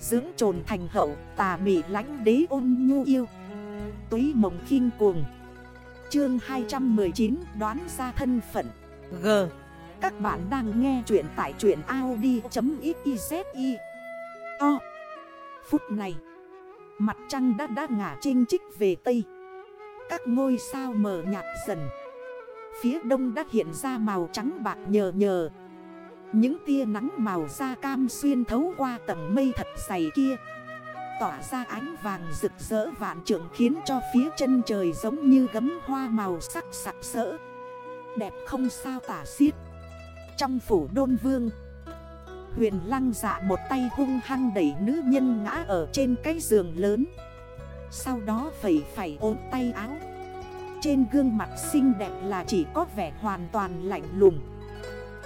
Dưỡng trồn thành hậu tà mị lánh đế ôn nhu yêu. Túy mộng khinh cuồng. Chương 219 đoán ra thân phận. G. Các bạn đang nghe chuyện tại chuyện Audi.xyz To Phút này Mặt trăng đã đã ngả trinh trích về Tây. Các ngôi sao mờ nhạt dần. Phía đông đã hiện ra màu trắng bạc nhờ nhờ những tia nắng màu da cam xuyên thấu qua tầng mây thật dày kia. Tỏa ra ánh vàng rực rỡ vạn trượng Khiến cho phía chân trời giống như gấm hoa màu sắc sặc sỡ. Đẹp không sao tả xiết. Trong phủ đôn vương, Huyền lăng dạ một tay hung hăng đẩy nữ nhân ngã ở trên cái giường lớn. Sau đó phẩy phẩy ôm tay áo. Trên gương mặt xinh đẹp là chỉ có vẻ hoàn toàn lạnh lùng.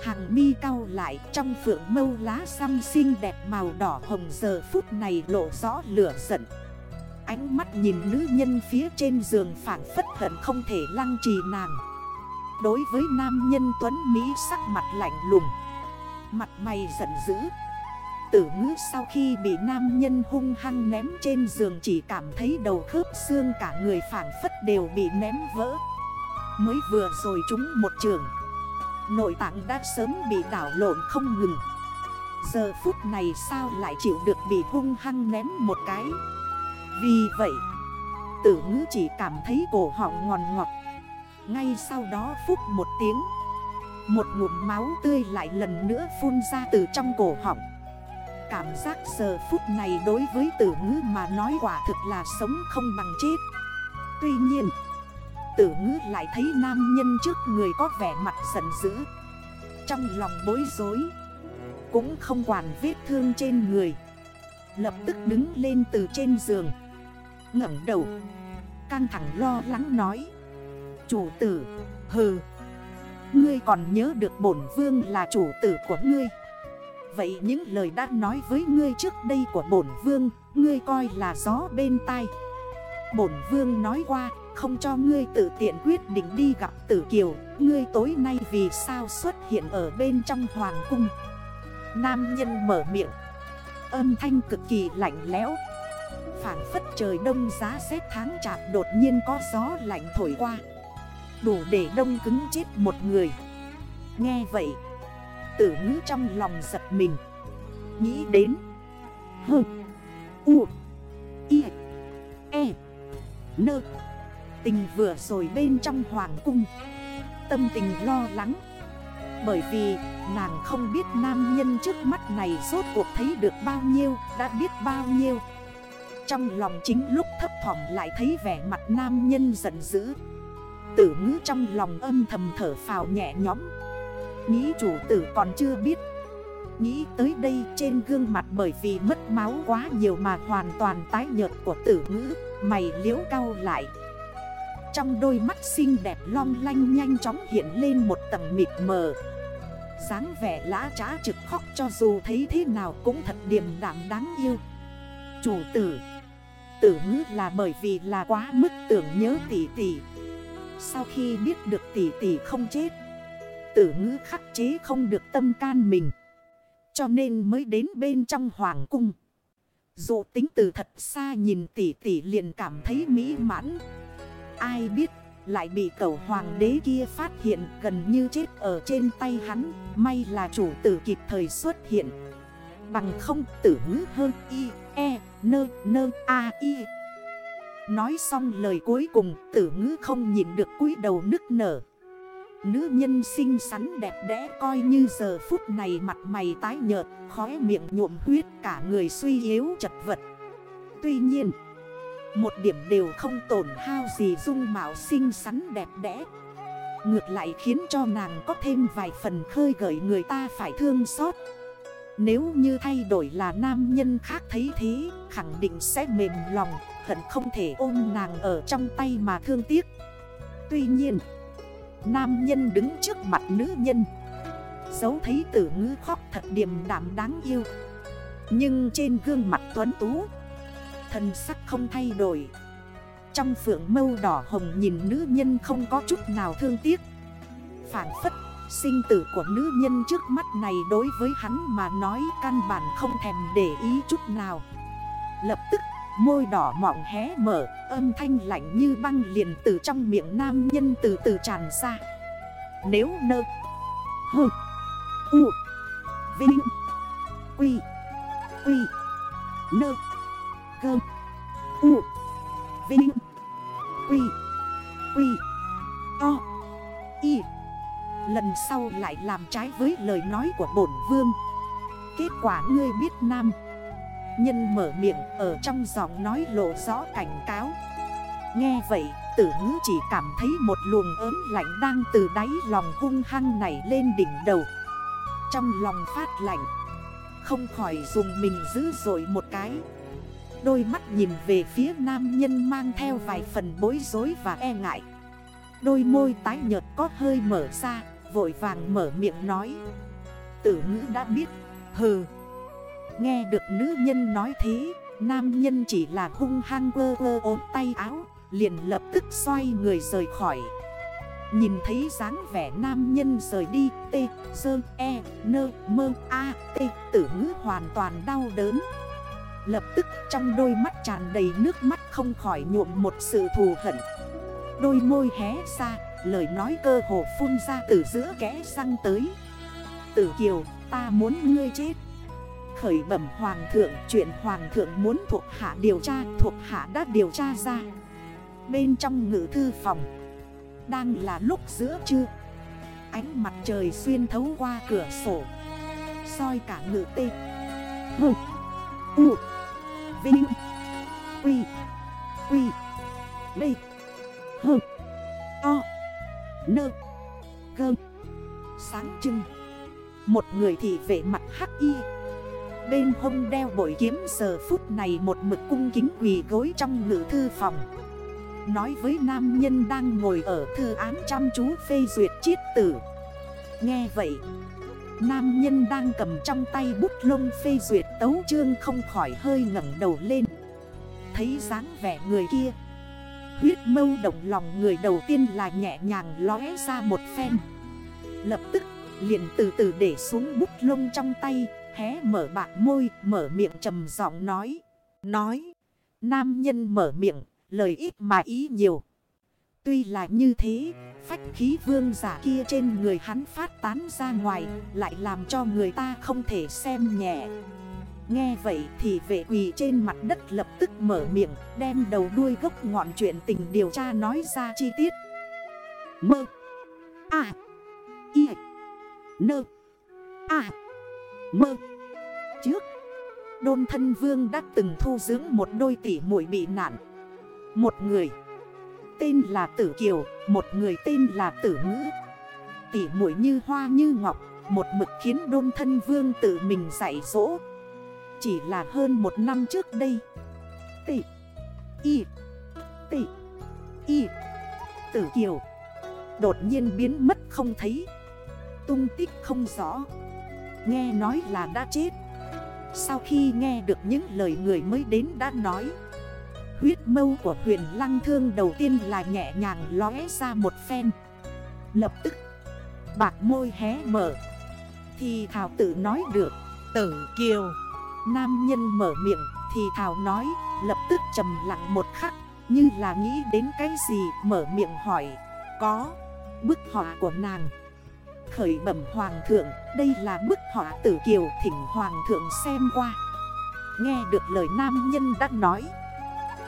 Hàng mi cao lại trong phượng mâu lá xăm xinh đẹp màu đỏ hồng giờ phút này lộ rõ lửa giận. Ánh mắt nhìn nữ nhân phía trên giường phản phất hận không thể lăng trì nàng. Đối với nam nhân tuấn Mỹ sắc mặt lạnh lùng, Mặt mày giận dữ. Tử ngữ sau khi bị nam nhân hung hăng ném trên giường chỉ cảm thấy đầu khớp xương cả người phản phất đều bị ném vỡ. Mới vừa rồi chúng một trường Nội tạng đã sớm bị đảo lộn không ngừng. Giờ phút này sao lại chịu được bị hung hăng ném một cái? Vì vậy, Tử ngữ chỉ cảm thấy cổ họng ngòn ngọt. Ngay sau đó phút một tiếng, Một ngụm máu tươi lại lần nữa phun ra từ trong cổ họng. Cảm giác giờ phút này đối với tử ngữ mà nói quả thực là sống không bằng chết. Tuy nhiên Tử ngữ lại thấy nam nhân trước người có vẻ mặt giận dữ. Trong lòng bối rối, Cũng không quản vết thương trên người. Lập tức đứng lên từ trên giường, ngẩng đầu, Căng thẳng lo lắng nói, Chủ tử, Hừ, Ngươi còn nhớ được bổn vương là chủ tử của ngươi. Vậy những lời đã nói với ngươi trước đây của bổn vương, Ngươi coi là gió bên tai. Bổn vương nói qua không cho ngươi tự tiện quyết định đi gặp tử kiều. Ngươi tối nay vì sao xuất hiện ở bên trong hoàng cung? Nam nhân mở miệng. Âm thanh cực kỳ lạnh lẽo. Phản phất trời đông giá rét tháng chạp đột nhiên có gió lạnh thổi qua. Đủ để đông cứng chết một người. Nghe vậy, Tử ngữ trong lòng giật mình. Nghĩ đến Hừ U, I E Nơ. Tình vừa rồi bên trong hoàng cung. Tâm tình lo lắng. Bởi vì nàng không biết nam nhân trước mắt này rốt cuộc thấy được bao nhiêu, Đã biết bao nhiêu. Trong lòng chính lúc thấp thỏm lại thấy vẻ mặt nam nhân giận dữ. Tử ngữ trong lòng âm thầm thở phào nhẹ nhõm. Nghĩ chủ tử còn chưa biết. Nghĩ tới đây trên gương mặt bởi vì mất máu quá nhiều mà hoàn toàn tái nhợt của tử ngữ, Mày liễu cao lại trong đôi mắt xinh đẹp long lanh nhanh chóng hiện lên một tầng mịt mờ. Dáng vẻ lã trá trực khóc cho dù thấy thế nào cũng thật điềm đảm đáng yêu. Chủ tử. Tử ngữ là bởi vì là quá mức tưởng nhớ tỷ tỷ. Sau khi biết được tỷ tỷ không chết, Tử ngữ khắc chế không được tâm can mình. Cho nên mới đến bên trong hoàng cung. Dụ tính từ thật xa nhìn tỷ tỷ liền cảm thấy mỹ mãn. Ai biết lại bị cẩu hoàng đế kia phát hiện gần như chết ở trên tay hắn May là chủ tử kịp thời xuất hiện. Bằng không tử ngữ hơn y, e, nơ, nơ, a, y. Nói xong lời cuối cùng tử ngữ không nhìn được cúi đầu nức nở. Nữ nhân xinh xắn đẹp đẽ coi như giờ phút này mặt mày tái nhợt Khói miệng nhuộm huyết cả người suy yếu chật vật. Tuy nhiên một điểm đều không tổn hao gì dung mạo xinh xắn đẹp đẽ. Ngược lại khiến cho nàng có thêm vài phần khơi gợi người ta phải thương xót. Nếu như thay đổi là nam nhân khác thấy thế, Khẳng định sẽ mềm lòng, Hận không thể ôm nàng ở trong tay mà thương tiếc. Tuy nhiên, Nam nhân đứng trước mặt nữ nhân Dấu thấy tử ngữ khóc thật điềm đảm đáng yêu. Nhưng trên gương mặt tuấn tú Thần sắc không thay đổi. Trong phượng mâu đỏ hồng nhìn nữ nhân không có chút nào thương tiếc. Phản phất, Sinh tử của nữ nhân trước mắt này đối với hắn mà nói căn bản không thèm để ý chút nào. Lập tức, môi đỏ mọng hé mở, Âm thanh lạnh như băng liền từ trong miệng nam nhân từ từ tràn ra. Nếu nơ, Hơ, U, Vinh, Quy Quy, Nơ Gơ U. Vinh. Quy. Quy. To Y Lần sau lại làm trái với lời nói của bổn vương. Kết quả ngươi biết nam. Nhân mở miệng, ở trong giọng nói lộ rõ cảnh cáo. Nghe vậy, tử ngữ chỉ cảm thấy một luồng ớn lạnh đang từ đáy lòng hung hăng này lên đỉnh đầu. Trong lòng phát lạnh, Không khỏi dùng mình dữ dội một cái. Đôi mắt nhìn về phía nam nhân mang theo vài phần bối rối và e ngại. Đôi môi tái nhợt có hơi mở ra Vội vàng mở miệng nói. Tử ngữ đã biết. Hừ. Nghe được nữ nhân nói thế Nam nhân chỉ là hung hăng vơ vơ ốm tay áo Liền lập tức xoay người rời khỏi. Nhìn thấy dáng vẻ nam nhân rời đi T, sơ, e, nơ, mơ, a, t Tử ngữ hoàn toàn đau đớn. Lập tức trong đôi mắt tràn đầy nước mắt không khỏi nhuộm một sự thù hận. Đôi môi hé ra, Lời nói cơ hồ phun ra từ giữa kẽ răng tới. Tử Kiều, ta muốn ngươi chết. Khởi bẩm hoàng thượng, Chuyện hoàng thượng muốn thuộc hạ điều tra, Thuộc hạ đã điều tra ra. Bên trong ngữ thư phòng, Đang là lúc giữa trưa. Ánh mặt trời xuyên thấu qua cửa sổ, soi cả ngự tê. Hừ. U, Vinh, Quy Quy Đây Hừ O Nơ Gơ Sáng trưng. Một người thị vệ mặt hắc y. Bên hông đeo bội kiếm giờ phút này một mực cung kính quỳ gối trong ngữ thư phòng. Nói với nam nhân đang ngồi ở thư án chăm chú phê duyệt chiết tử. Nghe vậy Nam nhân đang cầm trong tay bút lông phê duyệt tấu chương không khỏi hơi ngẩng đầu lên. Thấy dáng vẻ người kia. Huyết mâu động lòng người đầu tiên là nhẹ nhàng lóe ra một phen. Lập tức, liền từ từ để xuống bút lông trong tay, Hé mở bạc môi, mở miệng trầm giọng nói. Nói, Nam nhân mở miệng, lời ít mà ý nhiều. Tuy là như thế, Phách khí vương giả kia trên người hắn phát tán ra ngoài, Lại làm cho người ta không thể xem nhẹ. Nghe vậy thì vệ quỳ trên mặt đất lập tức mở miệng, Đem đầu đuôi gốc ngọn chuyện tình điều tra nói ra chi tiết. Mơ. À Y. Nơ À Mơ. Trước. Đôn thân vương đã từng thu dưỡng một đôi tỷ muội bị nạn. Một người. Tên là Tử Kiều, Một người tên là Tử Ngữ. Tỷ muội như hoa như ngọc, Một mực khiến đôn thân vương tự mình dạy dỗ. Chỉ là hơn một năm trước đây. Tỷ Y Tỷ Y, Tử Kiều. Đột nhiên biến mất không thấy. Tung tích không rõ. Nghe nói là đã chết. Sau khi nghe được những lời người mới đến đã nói Huyết mâu của huyền lăng thương đầu tiên là nhẹ nhàng lóe ra một phen. Lập tức, Bạc môi hé mở. Thì Thảo tự nói được, Tử Kiều. Nam nhân mở miệng, thì Thảo nói, Lập tức trầm lặng một khắc, Như là nghĩ đến cái gì, mở miệng hỏi, Có Bức họa của nàng? Khởi bẩm hoàng thượng, Đây là bức họa tử kiều thỉnh hoàng thượng xem qua. Nghe được lời nam nhân đã nói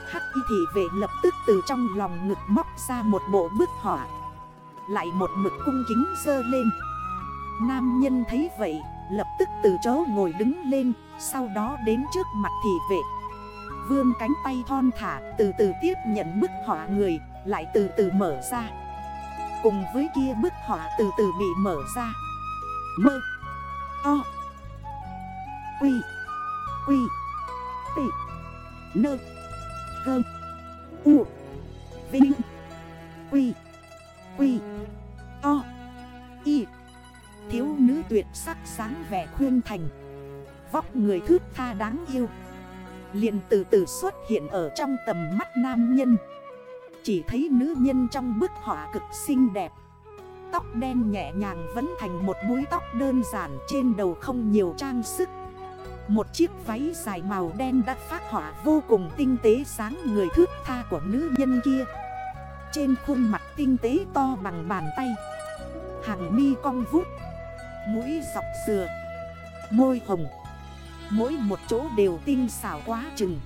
Hắc y thị vệ lập tức từ trong lòng ngực móc ra một bộ bức họa. Lại một mực cung kính dơ lên. Nam nhân thấy vậy, Lập tức từ chỗ ngồi đứng lên, Sau đó đến trước mặt thị vệ. Vương cánh tay thon thả, Từ từ tiếp nhận bức họa người, Lại từ từ mở ra. Cùng với kia bức họa từ từ bị mở ra. Mơ. O. Quy. Quy. Tị. Nơ. Gơ U. Vinh. Quy. Quy. O. Y Thiếu nữ tuyệt sắc sáng vẻ khuyên thành. Vóc người thước tha đáng yêu. Liền từ từ xuất hiện ở trong tầm mắt nam nhân. Chỉ thấy nữ nhân trong bức họa cực xinh đẹp. Tóc đen nhẹ nhàng vẫn thành một búi tóc đơn giản trên đầu không nhiều trang sức. Một chiếc váy dài màu đen đã phát họa vô cùng tinh tế sáng người thước tha của nữ nhân kia. Trên khuôn mặt tinh tế to bằng bàn tay. Hàng mi cong vút. Mũi dọc dừa. Môi hồng. Mỗi một chỗ đều tinh xảo quá chừng.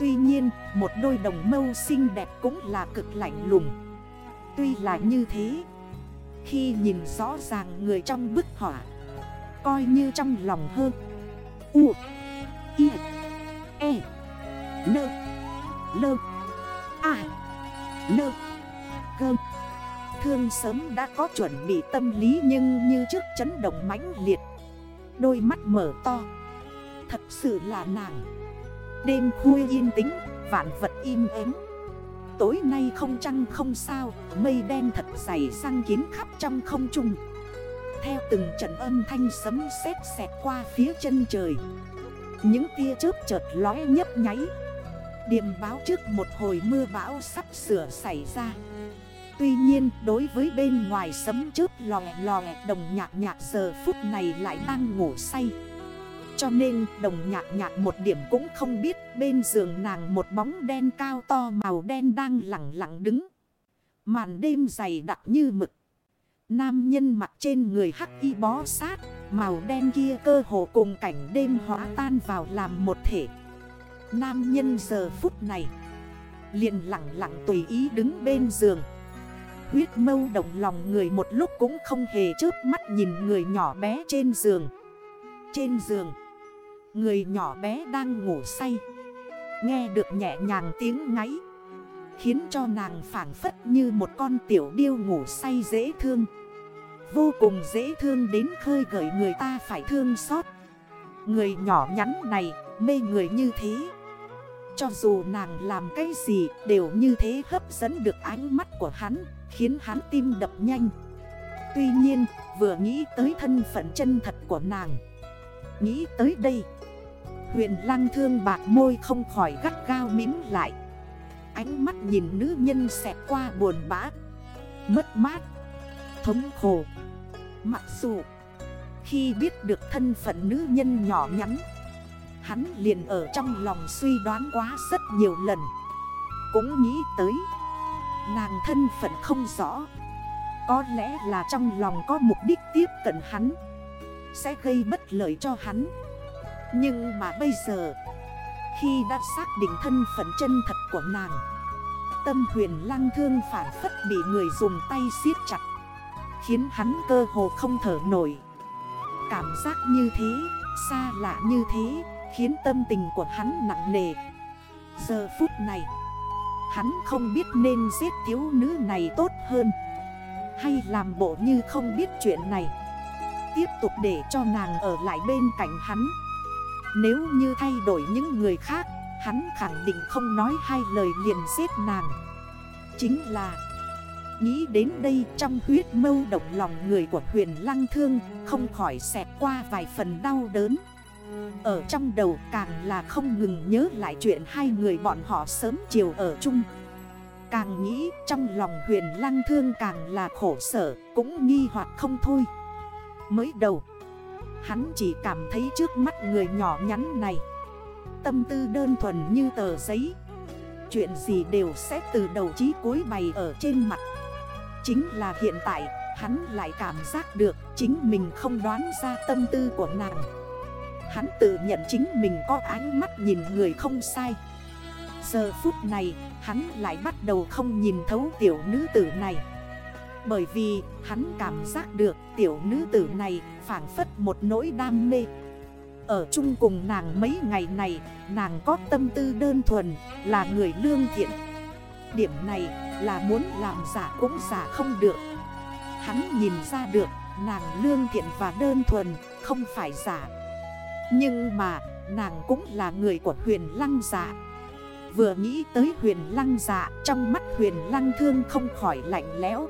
Tuy nhiên, một đôi đồng mâu xinh đẹp cũng là cực lạnh lùng. Tuy là như thế, Khi nhìn rõ ràng người trong bức họa, Coi như trong lòng hơn. U I E N L A N Gơ Thương sớm đã có chuẩn bị tâm lý nhưng như trước chấn động mãnh liệt. Đôi mắt mở to. Thật sự là nàng. Đêm khuya yên tĩnh, vạn vật im ắng. Tối nay không trăng không sao, mây đen thật dày răng kín khắp trong không trung. Theo từng trận âm thanh sấm sét xẹt qua phía chân trời Những tia chớp chợt lóe nhấp nháy Điềm báo trước một hồi mưa bão sắp sửa xảy ra Tuy nhiên, đối với bên ngoài sấm chớp lòe lòe, đồng nhạc nhạc giờ phút này lại đang ngủ say cho nên, đồng nhạc nhạc một điểm cũng không biết, bên giường nàng một bóng đen cao to màu đen đang lặng lặng đứng. Màn đêm dày đặc như mực. Nam nhân mặt trên người hắc y bó sát, màu đen kia cơ hồ cùng cảnh đêm hóa tan vào làm một thể. Nam nhân giờ phút này liền lặng lặng tùy ý đứng bên giường. Huyết mâu động lòng người một lúc cũng không hề chớp mắt nhìn người nhỏ bé trên giường. Trên giường Người nhỏ bé đang ngủ say Nghe được nhẹ nhàng tiếng ngáy Khiến cho nàng phản phất như một con tiểu điêu ngủ say dễ thương Vô cùng dễ thương đến khơi gợi người ta phải thương xót. Người nhỏ nhắn này, mê người như thế. Cho dù nàng làm cái gì, đều như thế hấp dẫn được ánh mắt của hắn, Khiến hắn tim đập nhanh. Tuy nhiên, vừa nghĩ tới thân phận chân thật của nàng, Nghĩ tới đây, Huyền lăng thương bạc môi không khỏi gắt gao mím lại. Ánh mắt nhìn nữ nhân xẹt qua buồn bã, Mất mát. Thống khổ. Mặc dù, Khi biết được thân phận nữ nhân nhỏ nhắn, Hắn liền ở trong lòng suy đoán quá rất nhiều lần. Cũng nghĩ tới, Nàng thân phận không rõ, Có lẽ là trong lòng có mục đích tiếp cận hắn, Sẽ gây bất lợi cho hắn. Nhưng mà bây giờ, Khi đã xác định thân phận chân thật của nàng, Tâm huyền lăng thương phản phất bị người dùng tay siết chặt. Khiến hắn cơ hồ không thở nổi. Cảm giác như thế, xa lạ như thế Khiến tâm tình của hắn nặng nề. Giờ phút này Hắn không biết nên giết thiếu nữ này tốt hơn Hay làm bộ như không biết chuyện này. Tiếp tục để cho nàng ở lại bên cạnh hắn. Nếu như thay đổi những người khác Hắn khẳng định không nói hai lời liền giết nàng. Chính là Nghĩ đến đây trong huyết mâu động lòng người của huyền lăng thương, Không khỏi xẹt qua vài phần đau đớn. Ở trong đầu càng là không ngừng nhớ lại chuyện hai người bọn họ sớm chiều ở chung. Càng nghĩ trong lòng huyền lăng thương càng là khổ sở, Cũng nghi hoặc không thôi. Mới đầu, Hắn chỉ cảm thấy trước mắt người nhỏ nhắn này, Tâm tư đơn thuần như tờ giấy. Chuyện gì đều sẽ từ đầu chí cuối bày ở trên mặt Chính là hiện tại, hắn lại cảm giác được chính mình không đoán ra tâm tư của nàng. Hắn tự nhận chính mình có ánh mắt nhìn người không sai. Giờ phút này, hắn lại bắt đầu không nhìn thấu tiểu nữ tử này. Bởi vì hắn cảm giác được tiểu nữ tử này phản phất một nỗi đam mê. Ở chung cùng nàng mấy ngày này, Nàng có tâm tư đơn thuần, Là người lương thiện. Điểm này là muốn làm giả cũng giả không được. Hắn nhìn ra được, nàng lương thiện và đơn thuần Không phải giả. Nhưng mà, nàng cũng là người của huyền lăng giả. Vừa nghĩ tới huyền lăng giả, Trong mắt huyền lăng thương không khỏi lạnh lẽo.